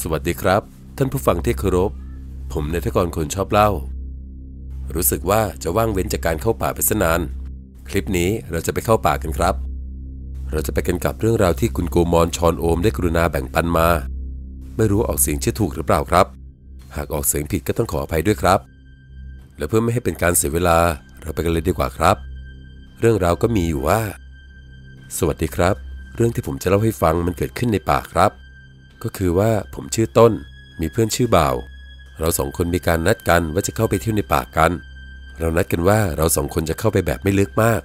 สวัสดีครับ ท่านผู้ฟังที่เคารพ ผมนายทกรคนชอบเล่า รู้สึกว่าจะว่างเว้นจากการเข้าป่าไปสนาน คลิปนี้เราจะไปเข้าป่ากันครับ เราจะไปกันกับเรื่องราวที่คุณโกมอนชอนโอมได้กรุณาแบ่งปันมา ไม่รู้ออกเสียงชื่อถูกหรือเปล่าครับ หากออกเสียงผิดก็ต้องขออภัยด้วยครับ และเพื่อไม่ให้เป็นการเสียเวลาเราไปกันเลยดีกว่าครับ เรื่องราวก็มีอยู่ว่า สวัสดีครับ เรื่องที่ผมจะเล่าให้ฟังมันเกิดขึ้นในป่าครับ ก็คือว่าผมชื่อต้น มีเพื่อนชื่อบ่าว เราสองคนมีการนัดกันว่าจะเข้าไปเที่ยวในป่ากัน เรานัดกันว่าเราสองคนจะเข้าไปแบบไม่ลึกมาก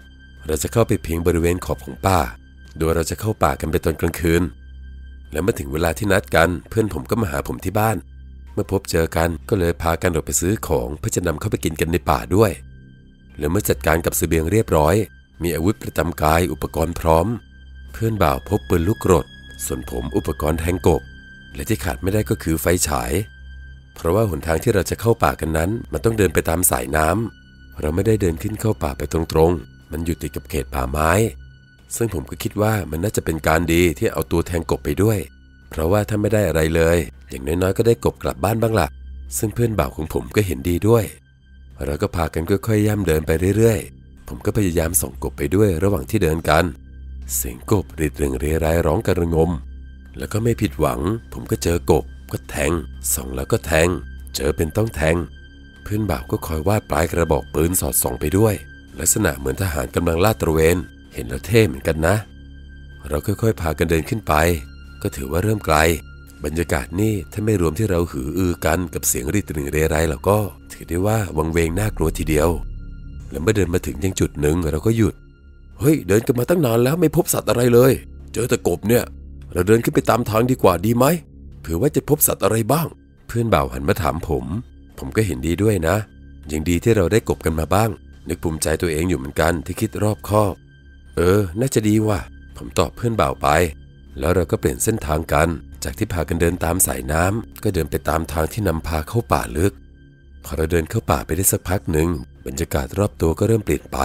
เราจะเข้าไปเพียงบริเวณขอบของป่า โดยเราจะเข้าป่ากันไปตอนกลางคืน และเมื่อถึงเวลาที่นัดกัน เพื่อนผมก็มาหาผมที่บ้าน เมื่อพบเจอกันก็เลยพากันออกไปซื้อของเพื่อจะนำเข้าไปกินกันในป่าด้วยและเมื่อจัดการกับเสบียงเรียบร้อย มีอาวุธประจำกายอุปกรณ์พร้อม เพื่อนบ่าวพบปืนลูกกรด ส่วนผมอุปกรณ์แทงกบ และที่ขาดไม่ได้ก็คือไฟฉาย เพราะว่าหนทางที่เราจะเข้าป่ากันนั้น มันต้องเดินไปตามสายน้ำเราไม่ได้เดินขึ้นเข้าป่าไปตรงๆ มันอยู่ติดกับเขตป่าไม้ ซึ่งผมก็คิดว่ามันน่าจะเป็นการดีที่เอาตัวแทงกบไปด้วย เพราะว่าถ้าไม่ได้อะไรเลย อย่างน้อยๆก็ได้กบกลับบ้านบ้างละ่ะ ซึ่งเพื่อนบ่าวของผมก็เห็นดีด้วย เราก็พากันค่อยๆย่ำเดินไปเรื่อยๆ ผมก็พยายามส่องกบไปด้วยระหว่างที่เดินกัน เสียงกบริดเริงเรไรร้องกระงม แล้วก็ไม่ผิดหวัง ผมก็เจอกบก็แทงส่องแล้วก็แทง เจอเป็นต้องแทง เพื่อนบ่าวก็คอยวาดปลายกระบอกปืนสอดส่องไปด้วย ลักษณะเหมือนทหารกำลังลาดตระเวน เห็นแล้วเท่เหมือนกันนะ เราค่อยๆพากันเดินขึ้นไป ก็ถือว่าเริ่มไกล บรรยากาศนี่ถ้าไม่รวมที่เราหืออือกันกับเสียงริดเริงเรไรแล้วก็ ถือได้ว่าวังเวงน่ากลัวทีเดียวแล้วเมื่อเดินมาถึงยังจุดหนึ่งเราก็หยุด เฮ้ย เดินกันมาตั้งนานแล้วไม่พบสัตว์อะไรเลย เจอแต่กบเนี่ย เราเดินขึ้นไปตามทางดีกว่าดีไหมเผื่อว่าจะพบสัตว์อะไรบ้าง เพื่อนบ่าวหันมาถามผม ผมก็เห็นดีด้วยนะยังดีที่เราได้กบกันมาบ้าง นึกภูมิใจตัวเองอยู่เหมือนกันที่คิดรอบคอบ เออ น่าจะดีว่ะ ผมตอบเพื่อนบ่าวไป แล้วเราก็เปลี่ยนเส้นทางกัน จากที่พากันเดินตามสายน้ำก็เดินไปตามทางที่นำพาเข้าป่าลึก พอเราเดินเข้าป่าไปได้สักพักหนึ่งบรรยากาศรอบตัวก็เริ่มเปลี่ยนไป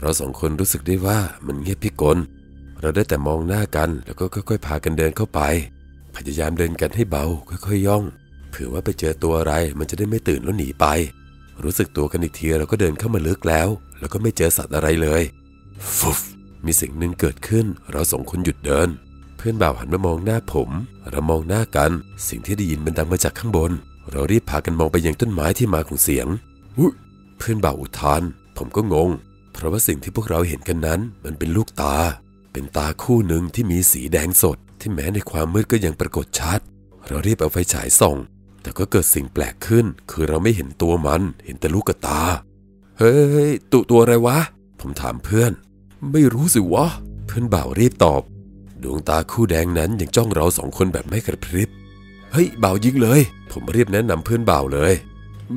เราสองคนรู้สึกได้ว่ามันเงียบพิกล เราได้แต่มองหน้ากันแล้วก็ค่อย ๆ พากันเดินเข้าไป พยายามเดินกันให้เบาค่อยๆย่อง เผื่อว่าไปเจอตัวอะไรมันจะได้ไม่ตื่นแล้วหนีไป รู้สึกตัวกันอีกทีเราก็เดินเข้ามาลึกแล้ว แล้วก็ไม่เจอสัตว์อะไรเลยฟุบมีสิ่งหนึ่งเกิดขึ้น เราสองคนหยุดเดิน เพื่อนบ่าวหันมามองหน้าผม เรามองหน้ากัน สิ่งที่ได้ยินมันดังมาจากข้างบน เรารีบพากันมองไปยังต้นไม้ที่มาของเสียงอุ๊ยเพื่อนบ่าวอุทาน ผมก็งง ราะว่าสิ่งที่พวกเราเห็นกันนั้น มันเป็นลูกตา เป็นตาคู่หนึ่งที่มีสีแดงสด ที่แม้ในความมืดก็ยังปรากฏชัด เรารีบเอาไฟฉายส่อง แต่ก็เกิดสิ่งแปลกขึ้น คือเราไม่เห็นตัวมัน เห็นแต่ลูกตา เฮ้ยตุตัวอะไรวะ ผมถามเพื่อน ไม่รู้สิวะ เพื่อนบ่าวรีบตอบ ดวงตาคู่แดงนั้นยังจ้องเราสองคนแบบไม่กระพริบ เฮ้ยบ่าวยิงเลย ผมรีบแนะนำเพื่อนบ่าวเลย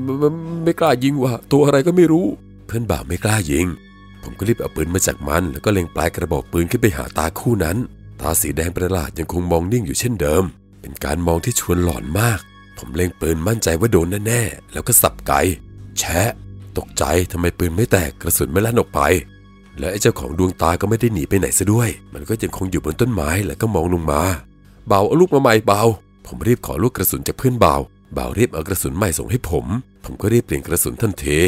ไมไมไม่กล้ายิงว่ะ ตัวอะไรก็ไม่รู้ เพื่อนบ่าวไม่กล้ายิง ผมก็รีบเอาปืนมาจากมัน แล้วก็เล็งปลายกระบอกปืนขึ้นไปหาตาคู่นั้น ตาสีแดงประหลาดยังคงมองนิ่งอยู่เช่นเดิม เป็นการมองที่ชวนหลอนมาก ผมเล็งปืนมั่นใจว่าโดนแน่ๆแล้วก็สับไกแชะ ตกใจทำไมปืนไม่แตกกระสุนไม่ลั่นออกไป และไอ้เจ้าของดวงตาก็ไม่ได้หนีไปไหนซะด้วย มันก็ยังคงอยู่บนต้นไม้แล้วก็มองลงมาเบาเอาลูกมาใหม่เบาผมรีบขอลูกกระสุนจากเพื่อนเบาเบารีบเอากระสุนใหม่ส่งให้ผม ผมก็รีบเปลี่ยนกระสุนทันที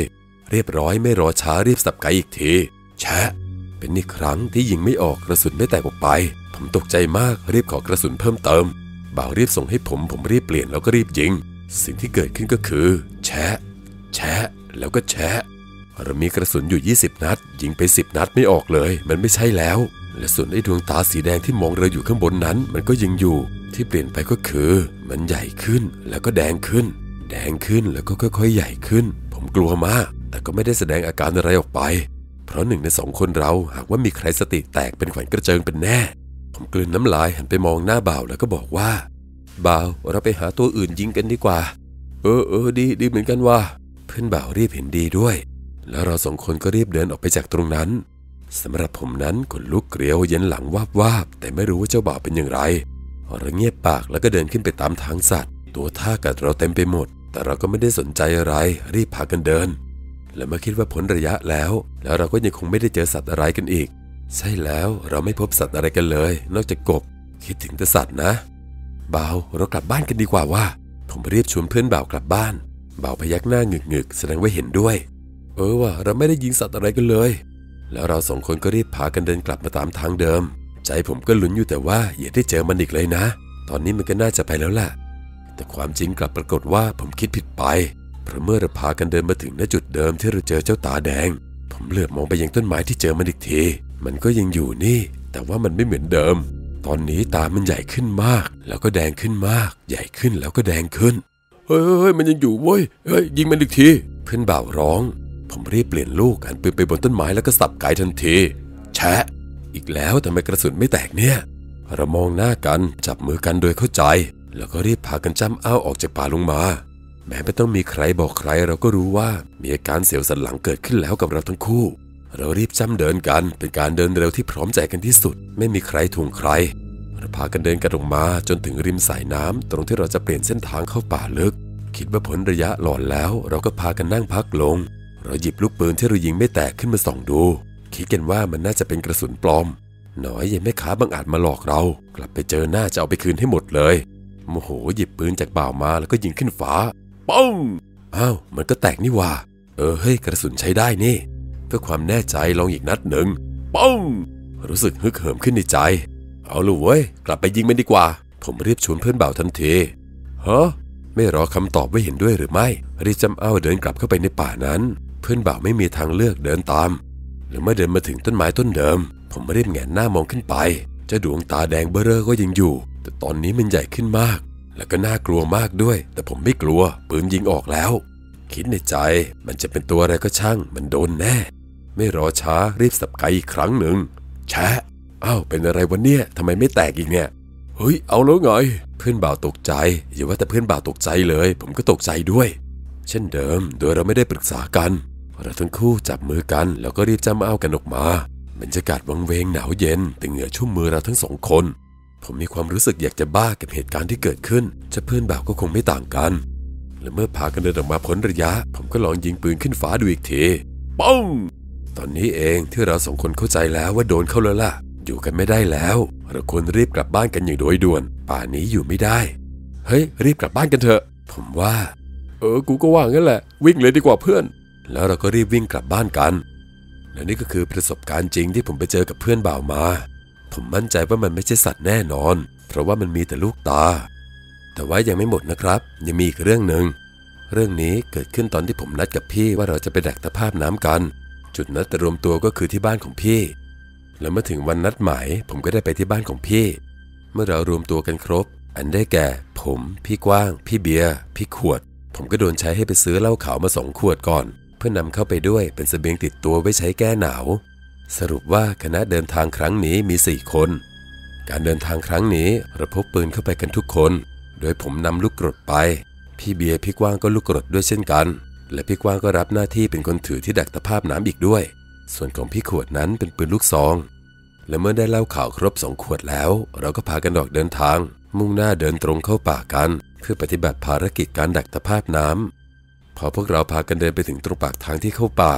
เรียบร้อยไม่รอช้ารีบสับไกอีกที แชะ เป็นอีกครั้งที่ยิงไม่ออกกระสุนไม่แตกออกไป ผมตกใจมากรีบขอกระสุนเพิ่มเติม บ่าวรีบส่งให้ผมผมรีบเปลี่ยนแล้วก็รีบยิง สิ่งที่เกิดขึ้นก็คือ แชะ แชะ แล้วก็แชะเรามีกระสุนอยู่ 20 นัด ยิงไป 10 นัดไม่ออกเลย มันไม่ใช่แล้ว และส่วนไอ้ดวงตาสีแดงที่มองเราอยู่ข้างบนนั้น มันก็ยังอยู่ ที่เปลี่ยนไปก็คือ มันใหญ่ขึ้นแล้วก็แดงขึ้น แดงขึ้นแล้วก็ค่อยๆ ใหญ่ขึ้น ผมกลัวมาก แต่ก็ไม่ได้แสดงอาการอะไรออกไป เพราะหนึ่งในสองคนเราหากว่ามีใครสติแตกเป็นขวัญกระเจิงเป็นแน่ ผมกลืนน้ำลายหันไปมองหน้าบ่าวแล้วก็บอกว่า บ่าวเราไปหาตัวอื่นยิงกันดีกว่า เออเออดีดีเหมือนกันว่า เพื่อนบ่าวรีบเห็นดีด้วย แล้วเราสองคนก็รีบเดินออกไปจากตรงนั้นสำหรับผมนั้นขนลุกเกลียวเย็นหลังวาบวาบแต่ไม่รู้ว่าเจ้าบ่าวเป็นอย่างไรเราเงียบปากแล้วก็เดินขึ้นไปตามทางสัตว์ ตัวท่ากัดเราเต็มไปหมด แต่เราก็ไม่ได้สนใจอะไรรีบพากันเดิน และเมื่อคิดว่าพ้นระยะแล้ว แล้วเราก็ยังคงไม่ได้เจอสัตว์อะไรกันอีก ใช่แล้วเราไม่พบสัตว์อะไรกันเลย นอกจากกบ คิดถึงแต่สัตว์นะเบ่าเรากลับบ้านกันดีกว่าว่า ผมรีบชวนเพื่อนเบ่ากลับบ้านเบ่าพยักหน้าหงึกๆแสดงว่าเห็นด้วย เออว่ะเราไม่ได้ยิงสัตว์อะไรกันเลย แล้วเราสองคนก็รีบพากันเดินกลับมาตามทางเดิม ใจผมก็ลุ้นอยู่แต่ว่าอย่าได้เจอมันอีกเลยนะ ตอนนี้มันก็น่าจะไปแล้วแหละแต่ความจริงกลับปรากฏว่าผมคิดผิดไป เพราะเมื่อเราพากันเดินมาถึงณจุดเดิมที่เราเจอเจ้าตาแดง ผมเหลือบมองไปยังต้นไม้ที่เจอมันอีกที มันก็ยังอยู่นี่ แต่ว่ามันไม่เหมือนเดิม ตอนนี้ตามันใหญ่ขึ้นมาก แล้วก็แดงขึ้นมาก ใหญ่ขึ้นแล้วก็แดงขึ้น เฮ้ยเฮ้ยมันยังอยู่เว้ย เฮ้ยยิงมันอีกที เพื่อนบ่าวร้อง ผมรีบเปลี่ยนลูกหันปืนไปบนต้นไม้แล้วก็สับไกทันที แชะ อีกแล้วทำไมกระสุนไม่แตกเนี่ยเรามองหน้ากันจับมือกันโดยเข้าใจ แล้วก็รีบพากันจ้ำอ้าวออกจากป่าลงมา แม้ไม่ต้องมีใครบอกใครเราก็รู้ว่ามีอาการเสียวสันหลังเกิดขึ้นแล้วกับเราทั้งคู่ เรารีบจ้ำเดินกันเป็นการเดินเร็วที่พร้อมใจกันที่สุด ไม่มีใครทวงใครเราพากันเดินกันลงมาจนถึงริมสายน้ำตรงที่เราจะเปลี่ยนเส้นทางเข้าป่าลึก คิดว่าพ้นระยะหลอนแล้ว เราก็พากันนั่งพักลง เราหยิบลูกปืนที่เรายิงไม่แตกขึ้นมาส่องดู คิดกันว่ามันน่าจะเป็นกระสุนปลอมหน่อยยังไม่ขาบังอาจมาหลอกเรา กลับไปเจอหน้าจะเอาไปคืนให้หมดเลยโมโหหยิบปืนจากบ่าวมาแล้วก็ยิงขึ้นฟ้า ป้องอ้าวมันก็แตกนี่ว่า เออเฮ้ยกระสุนใช้ได้นี่ เพื่อความแน่ใจลองอีกนัดหนึ่งป้องรู้สึกฮึกเหิมขึ้นในใจ เอาลูกเว้ยกลับไปยิงมันดีกว่า ผมรีบชวนเพื่อนบ่าวทันทีฮะไม่รอคำตอบว่าเห็นด้วยหรือไม่รีจำเอาเดินกลับเข้าไปในป่านั้น เพื่อนบ่าวไม่มีทางเลือกเดินตาม หรือเมื่อเดินมาถึงต้นไม้ต้นเดิม ผมรีบแงนหน้ามองขึ้นไปเจ้าดวงตาแดงเบ้อเร่อก็ยังอยู่ แต่ตอนนี้มันใหญ่ขึ้นมาก แล้วก็น่ากลัวมากด้วย แต่ผมไม่กลัวปืนยิงออกแล้ว คิดในใจมันจะเป็นตัวอะไรก็ช่าง มันโดนแน่ ไม่รอช้ารีบสับไกอีกครั้งหนึ่งแชะอ้าวเป็นอะไรวันเนี้ยทำไมไม่แตกอีกเนี่ยเฮ้ยเอาแล้วไง เพื่อนบ่าวตกใจ อย่าว่าแต่เพื่อนบ่าวตกใจเลย ผมก็ตกใจด้วย เช่นเดิม โดยเราไม่ได้ปรึกษากันเราทั้งคู่จับมือกัน แล้วก็รีบจำเอากันออกมาบรรยากาศวังเวงหนาวเย็นแต่เหงื่อชุ่มมือเราทั้งสองคน ผมมีความรู้สึกอยากจะบ้ากับเหตุการณ์ที่เกิดขึ้น จะเพื่อนบ่าวก็คงไม่ต่างกัน และเมื่อพากันเดินออกมาพ้นระยะ ผมก็ลองยิงปืนขึ้นฟ้าดูอีกทีป้องตอนนี้เองที่เราสองคนเข้าใจแล้วว่าโดนเข้าแล้วล่ะ อยู่กันไม่ได้แล้ว เราควรรีบกลับบ้านกันอย่างโดยด่วน ป่านนี้อยู่ไม่ได้ เฮ้ย รีบกลับบ้านกันเถอะ ผมว่า เออ กูก็ว่างั้นแหละ วิ่งเลยดีกว่าเพื่อน แล้วเราก็รีบวิ่งกลับบ้านกัน และนี่ก็คือประสบการณ์จริงที่ผมไปเจอกับเพื่อนบ่าวมา ผมมั่นใจว่ามันไม่ใช่สัตว์แน่นอน เพราะว่ามันมีแต่ลูกตา แต่ว่ายังไม่หมดนะครับ ยังมีอีกเรื่องหนึ่ง เรื่องนี้เกิดขึ้นตอนที่ผมนัดกับพี่ว่าเราจะไปดักตะภาพน้ำกัน จุดนัดรวมตัวก็คือที่บ้านของพี่ แล้วเมื่อถึงวันนัดหมาย ผมก็ได้ไปที่บ้านของพี่ เมื่อเรารวมตัวกันครบ อันได้แก่ ผม พี่กว้าง พี่เบียร์พี่ขวด ผมก็โดนใช้ให้ไปซื้อเหล้าขาวมาสองขวดก่อน เพื่อนำเข้าไปด้วยเป็นเสบียงติดตัวไว้ใช้แก้หนาว สรุปว่าคณะเดินทางครั้งนี้มี 4 คน การเดินทางครั้งนี้เราพกปืนเข้าไปกันทุกคน โดยผมนำลูกกรดไป พี่เบียร์พี่กว้างก็ลูกกรดด้วยเช่นกัน และพี่กว้างก็รับหน้าที่เป็นคนถือที่ดักตะภาพน้ำอีกด้วย ส่วนของพี่ขวดนั้นเป็นปืนลูกซอง และเมื่อได้เล่าข่าวครบสองขวดแล้ว เราก็พากันออกเดินทาง มุ่งหน้าเดินตรงเข้าป่ากัน เพื่อปฏิบัติภารกิจการดักตะภาพน้ำพอพวกเราพากันเดินไปถึงตรงปากทางที่เข้าป่า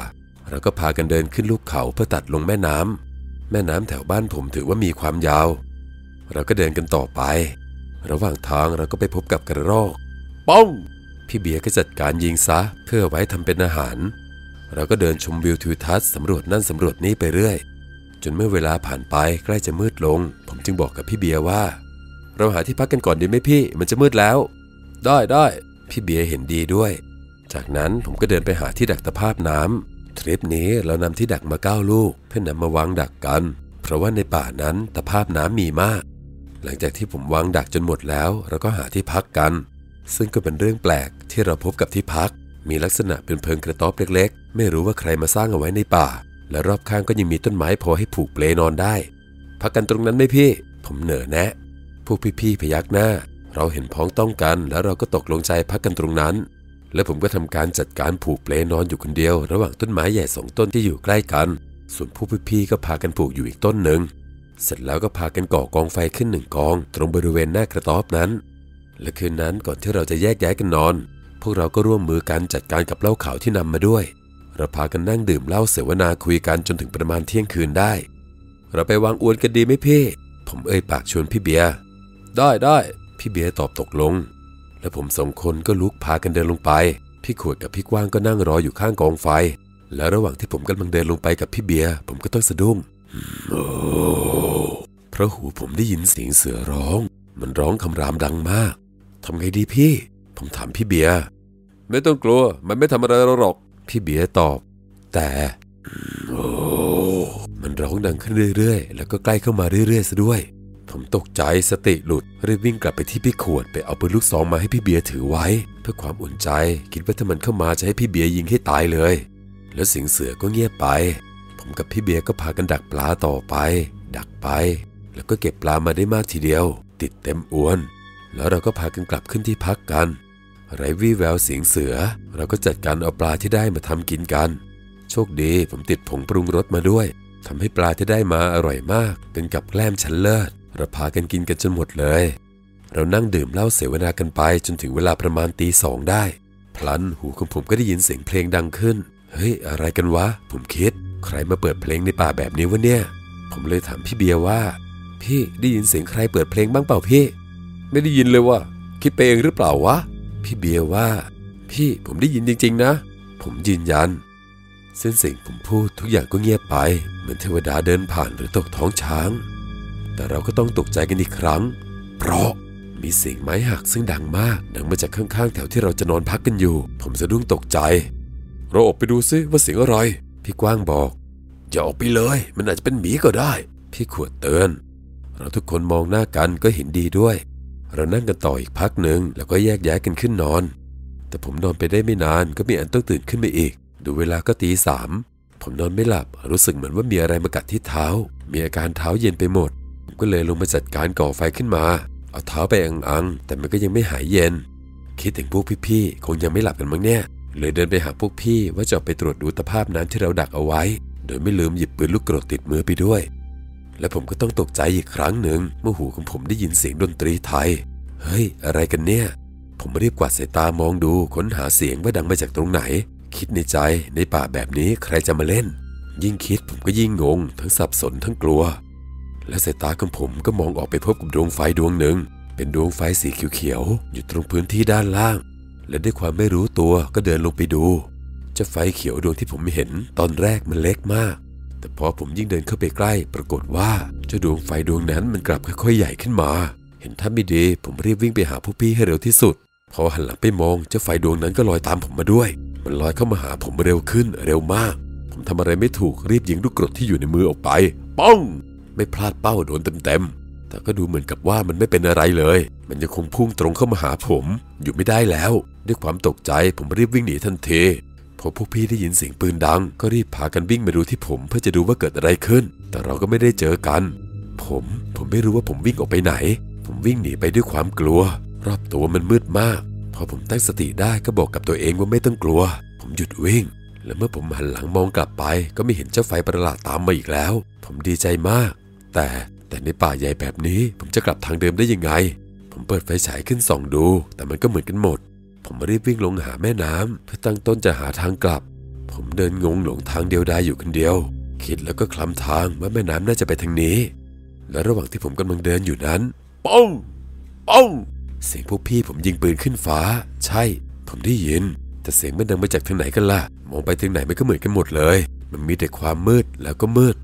เราก็พากันเดินขึ้นลูกเขาเพื่อตัดลงแม่น้ำแม่น้ำแถวบ้านผมถือว่ามีความยาว เราก็เดินกันต่อไป ระหว่างทางเราก็ไปพบกับกระรอกป้องพี่เบียร์ก็จัดการยิงซะเพื่อไว้ทำเป็นอาหาร เราก็เดินชมวิวทิวทัศน์สำรวจนั่นสำรวจนี้ไปเรื่อย จนเมื่อเวลาผ่านไปใกล้จะมืดลง ผมจึงบอกกับพี่เบียร์ว่า เราหาที่พักกันก่อนดีไหมพี่ มันจะมืดแล้ว ได้ได้พี่เบียร์เห็นดีด้วย จากนั้นผมก็เดินไปหาที่ดักตะภาพน้ำ ทริปนี้เรานำที่ดักมาเก้าลูก เพื่อนำมาวางดักกัน เพราะว่าในป่านั้นตะภาพน้ำมีมาก หลังจากที่ผมวางดักจนหมดแล้วเราก็หาที่พักกัน ซึ่งก็เป็นเรื่องแปลกที่เราพบกับที่พัก มีลักษณะเป็นเพิงกระต๊อบเล็กๆ ไม่รู้ว่าใครมาสร้างเอาไว้ในป่า และรอบข้างก็ยังมีต้นไม้พอให้ผูกเปลนอนได้ พักกันตรงนั้นไหมพี่ ผมเหน่อแนะพวกพี่ๆพยักหน้า เราเห็นพ้องต้องกัน แล้วเราก็ตกลงใจพักกันตรงนั้น และผมก็ทำการจัดการผูกเปลนอนอยู่คนเดียว ระหว่างต้นไม้ใหญ่สองต้นที่อยู่ใกล้กัน ส่วนผู้พี่ๆก็พากันผูกอยู่อีกต้นหนึ่ง เสร็จแล้วก็พากันก่อกองไฟขึ้นหนึ่งกอง ตรงบริเวณหน้ากระต๊อบนั้น และคืนนั้นก่อนที่เราจะแยกย้ายกันนอน พวกเราก็ร่วมมือกันจัดการกับเหล้าขาวที่นำมาด้วย เราพากันนั่งดื่มเหล้าเสวนาคุยกันจนถึงประมาณเที่ยงคืนได้ เราไปวางอวนกันดีไหมพี่ ผมเอ่ยปากชวนพี่เบียร์ได้ได้พี่เบียร์ตอบตกลง และผมสองคนก็ลุกพากันเดินลงไป พี่ขวดกับพี่กว้างก็นั่งรออยู่ข้างกองไฟ และระหว่างที่ผมกำลังเดินลงไปกับพี่เบียร์ผมก็ต้องสะดุ้งโอ้เพราะหูผมได้ยินเสียงเสือร้อง มันร้องคำรามดังมากทำไงดีพี่ ผมถามพี่เบียร์ไม่ต้องกลัว มันไม่ทำอะไรเราหรอก พี่เบียร์ตอบ แต่โอ้มันร้องดังขึ้นเรื่อยๆ แล้วก็ใกล้เข้ามาเรื่อยๆซะด้วย ผมตกใจสติหลุดรีบวิ่งกลับไปที่พี่ขวดไปเอาปืนลูกซองมาให้พี่เบียร์ถือไว้ เพื่อความอุ่นใจ คิดว่าถ้ามันเข้ามาจะให้พี่เบียร์ยิงให้ตายเลย แล้วเสียงเสือก็เงียบไป ผมกับพี่เบียร์ก็พากันดักปลาต่อไป ดักไป แล้วก็เก็บปลามาได้มากทีเดียว ติดเต็มอวน แล้วเราก็พากันกลับขึ้นที่พักกันไรวี่แววเสียงเสือ เราก็จัดการเอาปลาที่ได้มาทำกินกัน โชคดีผมติดผงปรุงรสมาด้วยทำให้ปลาที่ได้มาอร่อยมากเป็นกับแกล้มชั้นเลิศ เราพากันกินกันจนหมดเลย เรานั่งดื่มเหล้าเสวนากันไปจนถึงเวลาประมาณตีสองได้ พลันหูของผมก็ได้ยินเสียงเพลงดังขึ้น เฮ้ย อะไรกันวะ ผมคิด ใครมาเปิดเพลงในป่าแบบนี้วะเนี่ย ผมเลยถามพี่เบียร์ว่า พี่ได้ยินเสียงใครเปิดเพลงบ้างเปล่าพี่ ไม่ได้ยินเลยว่ะ คิดไปเองหรือเปล่าวะ พี่เบียร์ว่า พี่ผมได้ยินจริง ๆ นะ ผมยืนยันเส้นสิ่งผมพูดทุกอย่างก็เงียบไป เหมือนเทวดาเดินผ่านหรือตกท้องช้าง แต่เราก็ต้องตกใจกันอีกครั้ง เพราะมีเสียงไม้หักซึ่งดังมากดังมาจากข้างๆแถวที่เราจะนอนพักกันอยู่ ผมสะดุ้งตกใจ เราออกไปดูซิว่าเสียงอะไร พี่กว้างบอก อย่าออกไปเลย มันอาจจะเป็นหมีก็ได้ พี่ขวดเตือนเราทุกคนมองหน้ากันก็เห็นดีด้วย เรานั่งกันต่ออีกพักหนึ่งแล้วก็แยกย้ายกันขึ้นนอน แต่ผมนอนไปได้ไม่นานก็มีอันต้องตื่นขึ้นมาอีก ดูเวลาก็ตีสามผมนอนไม่หลับรู้สึกเหมือนว่ามีอะไรมากัดที่เท้า มีอาการเท้าเย็นไปหมด ก็เลยลงมาจัดการก่อไฟขึ้นมา เอาเท้าไปอังๆ แต่มันก็ยังไม่หายเย็น คิดถึงพวกพี่ๆ คงยังไม่หลับกันมั้งเนี่ย เลยเดินไปหาพวกพี่ว่าจะไปตรวจดูตภาพน้ำที่เราดักเอาไว้ โดยไม่ลืมหยิบปืนลูกกรดติดมือไปด้วย และผมก็ต้องตกใจอีกครั้งหนึ่งเมื่อหูของผมได้ยินเสียงดนตรีไทย เฮ้ย อะไรกันเนี่ย ผมรีบกวาดสายตามองดูค้นหาเสียงว่าดังมาจากตรงไหน คิดในใจในป่าแบบนี้ใครจะมาเล่นยิ่งคิดผมก็ยิ่งงง ทั้งสับสนทั้งกลัว และสายตาของผมก็มองออกไปพบกับดวงไฟดวงหนึ่ง เป็นดวงไฟสีเขียวๆอยู่ตรงพื้นที่ด้านล่าง และด้วยความไม่รู้ตัวก็เดินลงไปดูเจ้าไฟเขียวดวงที่ผมเห็นตอนแรกมันเล็กมาก แต่พอผมยิ่งเดินเข้าไปใกล้ ปรากฏว่าเจ้าดวงไฟดวงนั้นมันกลับค่อยๆใหญ่ขึ้นมา เห็นท่าไม่ดีผมรีบวิ่งไปหาผู้พี่ให้เร็วที่สุด พอหันหลังไปมองเจ้าไฟดวงนั้นก็ลอยตามผมมาด้วย มันลอยเข้ามาหาผมเร็วขึ้นเร็วมาก ผมทำอะไรไม่ถูกรีบยิงลูกกรดที่อยู่ในมือออกไปป้อง ไม่พลาดเป้าโดนเต็มๆ แต่ก็ดูเหมือนกับว่ามันไม่เป็นอะไรเลย มันยังคงพุ่งตรงเข้ามาหาผม อยู่ไม่ได้แล้ว ด้วยความตกใจผมรีบวิ่งหนีทันทีพอพวกพี่ได้ยินเสียงปืนดัง ก็รีบพากันวิ่งมาดูที่ผมเพื่อจะดูว่าเกิดอะไรขึ้น แต่เราก็ไม่ได้เจอกัน ผมผมไม่รู้ว่าผมวิ่งออกไปไหน ผมวิ่งหนีไปด้วยความกลัว รอบตัวมันมืดมาก พอผมตั้งสติได้ก็บอกกับตัวเองว่าไม่ต้องกลัว ผมหยุดวิ่ง และเมื่อผมหันหลังมองกลับไป ก็ไม่เห็นเจ้าไฟประหลาดตามมาอีกแล้ว ผมดีใจมาก แต่แต่ในป่าใหญ่แบบนี้ผมจะกลับทางเดิมได้ยังไง ผมเปิดไฟฉายขึ้นส่องดู แต่มันก็เหมือนกันหมด ผมรีบวิ่งลงหาแม่น้ำเพื่อตั้งต้นจะหาทางกลับ ผมเดินงงหลงทางเดียวดายอยู่คนเดียว คิดแล้วก็คลำทางว่าแม่น้ำน่าจะไปทางนี้ และระหว่างที่ผมกำลังเดินอยู่นั้นป้องป้องเสียงพวกพี่ผมยิงปืนขึ้นฟ้า ใช่ ผมได้ยิน แต่เสียงมันดังมาจากทางไหนกันล่ะ มองไปทางไหนมันก็เหมือนกันหมดเลย มันมีแต่ความมืดแล้วก็มืด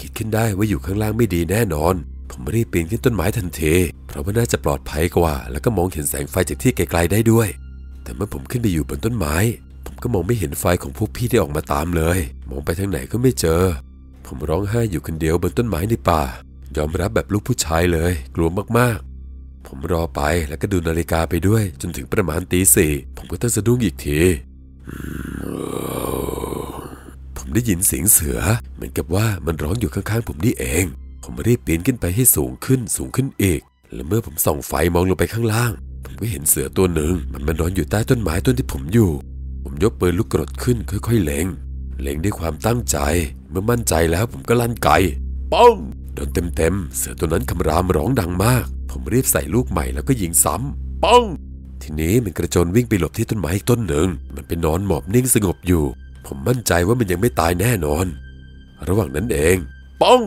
คิดขึ้นได้ว่าอยู่ข้างล่างไม่ดีแน่นอน ผมรีบปีนขึ้นต้นไม้ทันทีเพราะว่าน่าจะปลอดภัยกว่า แล้วก็มองเห็นแสงไฟจากที่ไกลๆได้ด้วย แต่เมื่อผมขึ้นไปอยู่บนต้นไม้ ผมก็มองไม่เห็นไฟของพวกพี่ที่ออกมาตามเลย มองไปทางไหนก็ไม่เจอ ผมร้องไห้อยู่คนเดียวบนต้นไม้ในป่า ยอมรับแบบลูกผู้ชายเลย กลัวมากๆ ผมรอไปแล้วก็ดูนาฬิกาไปด้วย จนถึงประมาณตีสี่ผมก็ต้องสะดุ้งอีกที ผมได้ยินเสียงเสือ เหมือนกับว่ามันร้องอยู่ข้างๆผมนี่เอง ผมรีบปีนขึ้นไปให้สูงขึ้นสูงขึ้นอีก และเมื่อผมส่องไฟมองลงไปข้างล่าง ผมก็เห็นเสือตัวหนึ่ง มันมานอนอยู่ใต้ต้นไม้ต้นที่ผมอยู่ ผมยกปืนลูกกรดขึ้นค่อย ๆเล็ง เล็งด้วยความตั้งใจ เมื่อมั่นใจแล้วผมก็ลั่นไกป้องโดนเต็มๆ เสือตัวนั้นคำรามร้องดังมาก ผมรีบใส่ลูกใหม่แล้วก็ยิงซ้ำป้องทีนี้มันกระโจนวิ่งไปหลบที่ต้นไม้อีกต้นหนึ่ง มันไปนอนหมอบนิ่งสงบอยู่ ผมมั่นใจว่ามันยังไม่ตายแน่นอน ระหว่างนั้นเอง ป้อง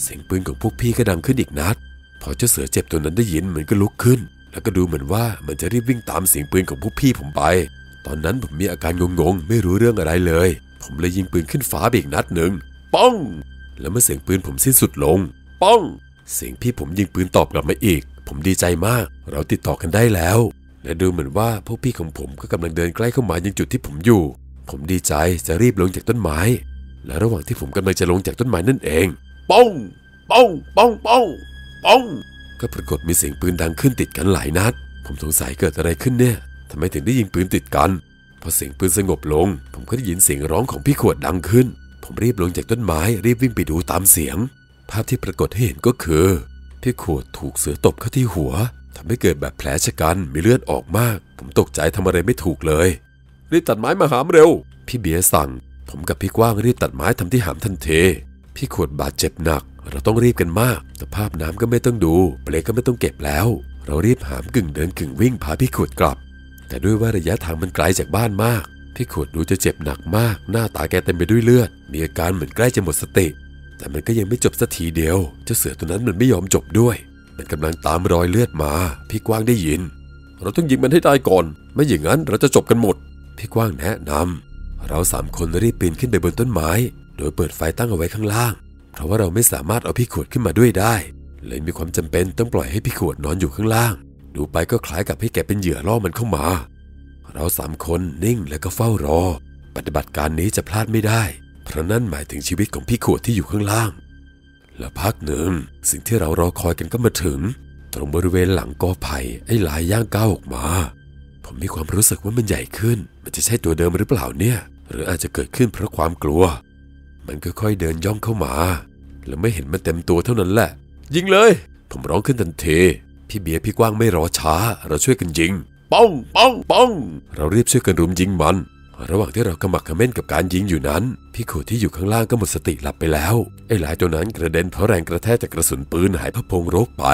เสียงปืนของพวกพี่ก็ดังขึ้นอีกนัด พอเจ้าเสือเจ็บตัวนั้นได้ยินมันก็ลุกขึ้น แล้วก็ดูเหมือนว่ามันจะรีบวิ่งตามเสียงปืนของพวกพี่ผมไป ตอนนั้นผมมีอาการงงๆ ไม่รู้เรื่องอะไรเลย ผมเลยยิงปืนขึ้นฟ้าอีกนัดหนึ่งป้อง แล้วเมื่อเสียงปืนผมสิ้นสุดลง ป้อง เสียงพี่ผมยิงปืนตอบกลับมาอีก ผมดีใจมาก เราติดต่อกันได้แล้ว และดูเหมือนว่าพวกพี่ของผมก็กำลังเดินใกล้เข้ามายังจุดที่ผมอยู่ ผมดีใจจะรีบลงจากต้นไม้ และระหว่างที่ผมกำลังจะลงจากต้นไม้นั่นเองป้องป้องป้องป้องป้องก็ปรากฏมีเสียงปืนดังขึ้นติดกันหลายนัด ผมสงสัยเกิดอะไรขึ้นเนี่ยทำไมถึงได้ยิงปืนติดกัน พอเสียงปืนสงบลง ผมก็ได้ยินเสียงร้องของพี่ขวดดังขึ้น ผมรีบลงจากต้นไม้รีบวิ่งไปดูตามเสียง ภาพที่ปรากฏให้เห็นก็คือพี่ขวดถูกเสือตบเข้าที่หัวทำให้เกิดแบบแผลชะกันมีเลือดออกมาก ผมตกใจทำอะไรไม่ถูกเลย รีบตัดไม้มาหามเร็ว พี่เบียร์สั่ง ผมกับพี่กว้างรีบตัดไม้ทำที่หามทันทีพี่ขวดบาดเจ็บหนัก เราต้องรีบกันมากสภาพน้ำก็ไม่ต้องดู เปลก็ไม่ต้องเก็บแล้ว เรารีบหามกึ่งเดินกึ่งวิ่งพาพี่ขวดกลับ แต่ด้วยว่าระยะทางมันไกลจากบ้านมาก พี่ขวดดูจะเจ็บหนักมาก หน้าตาแกเต็มไปด้วยเลือด มีอาการเหมือนใกล้จะหมดสติ แต่มันก็ยังไม่จบสักทีเดียว เจ้าเสือตัวนั้นมันไม่ยอมจบด้วย มันกำลังตามรอยเลือดมา พี่กว้างได้ยิน เราต้องยิงมันให้ตายก่อน ไม่อย่างนั้นเราจะจบกันหมด พี่กว้างแนะนำเราสามคนรีบปีนขึ้นไปบนต้นไม้ โดยเปิดไฟตั้งเอาไว้ข้างล่าง เพราะว่าเราไม่สามารถเอาพี่ขวดขึ้นมาด้วยได้ เลยมีความจำเป็นต้องปล่อยให้พี่ขวดนอนอยู่ข้างล่าง ดูไปก็คล้ายกับให้แกเป็นเหยื่อล่อมันเข้ามา เราสามคนนิ่งและก็เฝ้ารอ ปฏิบัติการนี้จะพลาดไม่ได้ เพราะนั่นหมายถึงชีวิตของพี่ขวดที่อยู่ข้างล่าง และพักหนึ่งสิ่งที่เรารอคอยกันก็มาถึง ตรงบริเวณหลังกอไผ่ไอ้ลายย่างก้าวออกมา ผมมีความรู้สึกว่ามันใหญ่ขึ้น มันจะใช่ตัวเดิมหรือเปล่าเนี่ย หรืออาจจะเกิดขึ้นเพราะความกลัว มันค่อยๆเดินย่องเข้ามา แล้วไม่เห็นมันเต็มตัวเท่านั้นแหละ ยิงเลย ผมร้องขึ้นทันทีพี่เบียร์พี่กว้างไม่รอช้า เราช่วยกันยิงป้องป้องป้องเรารีบช่วยกันรุมยิงมัน ระหว่างที่เรากำมักเขม้นกับการยิงอยู่นั้น พี่ขวดที่อยู่ข้างล่างก็หมดสติหลับไปแล้วไอ้หลายตัวนั้นกระเด็นเพราะแรงกระแทกจากกระสุนปืนหายพระพงรกไป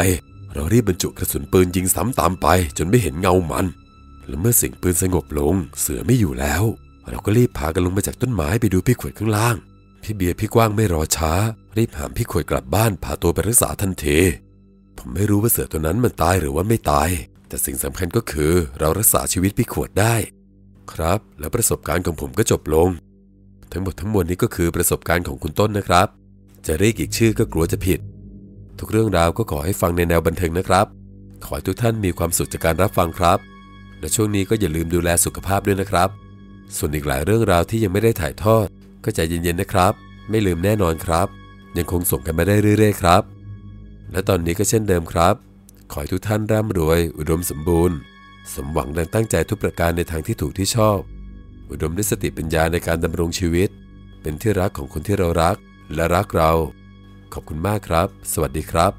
เรารีบบรรจุกระสุนปืนยิงซ้ำตามไป จนไม่เห็นเงามัน และเมื่อเสียงปืนสงบลง เสือไม่อยู่แล้ว เราก็รีบพากันลงมาจากต้นไม้ไปดูพี่ขวดข้างล่าง พี่เบียร์พี่กว้างไม่รอช้า รีบหามพี่ขวดกลับบ้านพาตัวไปรักษาทันทีผมไม่รู้ว่าเสือตัวนั้นมันตายหรือว่าไม่ตาย แต่สิ่งสำคัญก็คือเรารักษาชีวิตพี่ขวดได้ ครับ และประสบการณ์ของผมก็จบลง ทั้งหมดทั้งมวลนี้ก็คือประสบการณ์ของคุณต้นนะครับ จะเรียกอีกชื่อก็กลัวจะผิด ทุกเรื่องราวก็ขอให้ฟังในแนวบันเทิงนะครับ ขอให้ทุกท่านมีความสุขจากการรับฟังครับ และช่วงนี้ก็อย่าลืมดูแลสุขภาพด้วยนะครับ ส่วนอีกหลายเรื่องราวที่ยังไม่ได้ถ่ายทอด ก็ใจเย็นๆนะครับ ไม่ลืมแน่นอนครับ ยังคงส่งกันมาได้เรื่อยๆครับ และตอนนี้ก็เช่นเดิมครับ ขอให้ทุกท่านร่ำรวย อุดมสมบูรณ์ สมหวังดังตั้งใจทุกประการในทางที่ถูกที่ชอบ อุดมด้วยสติปัญญาในการดำรงชีวิต เป็นที่รักของคนที่เรารักและรักเรา ขอบคุณมากครับ สวัสดีครับ